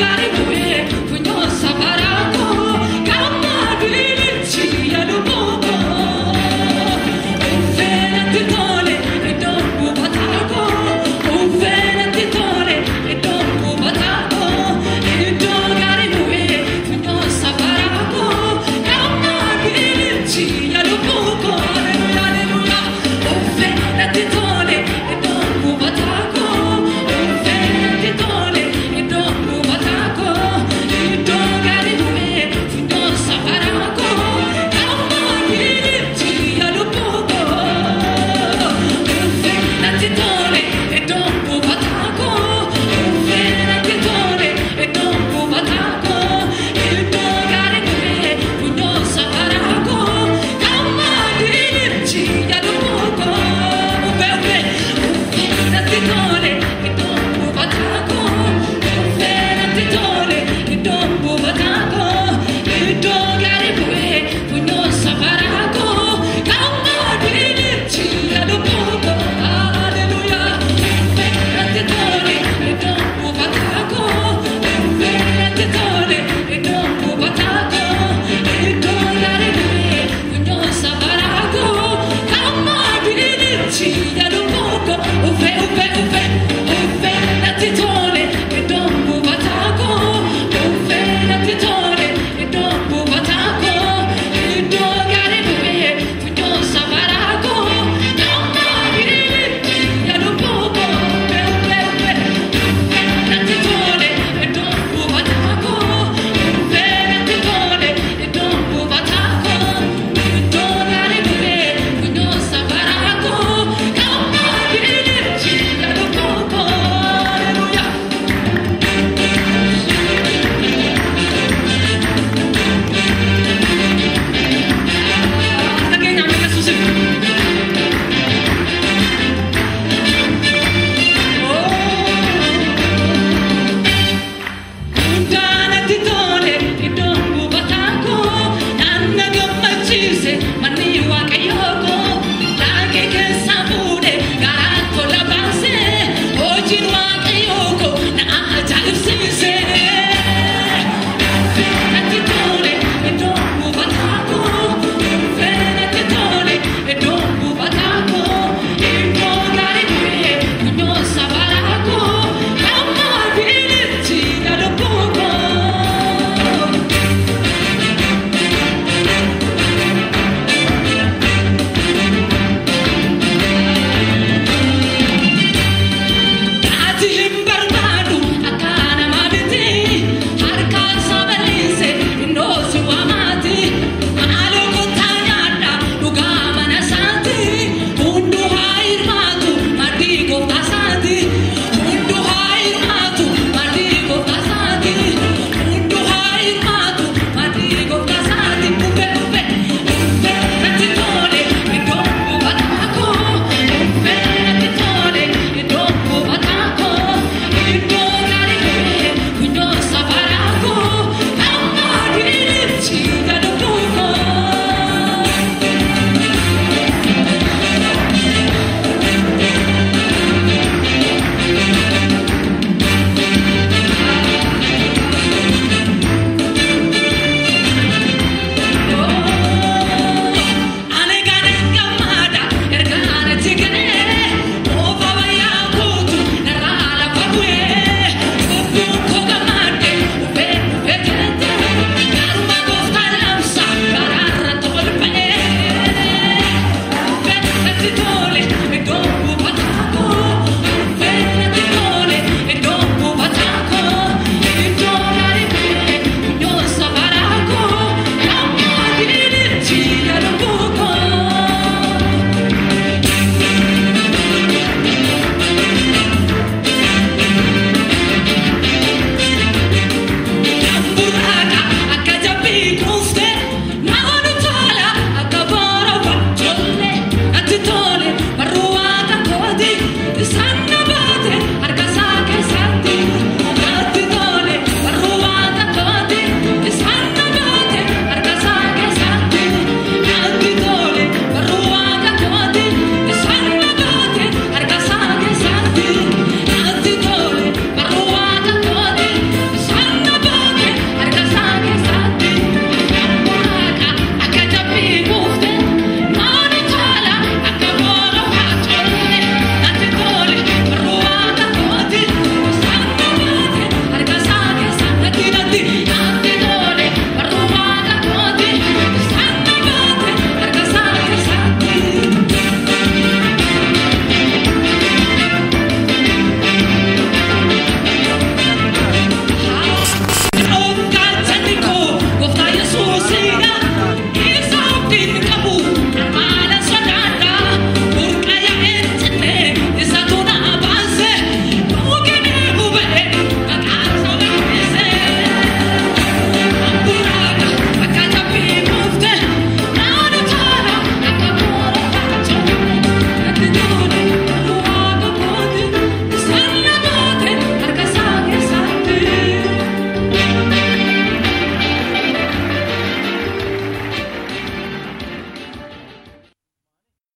got it.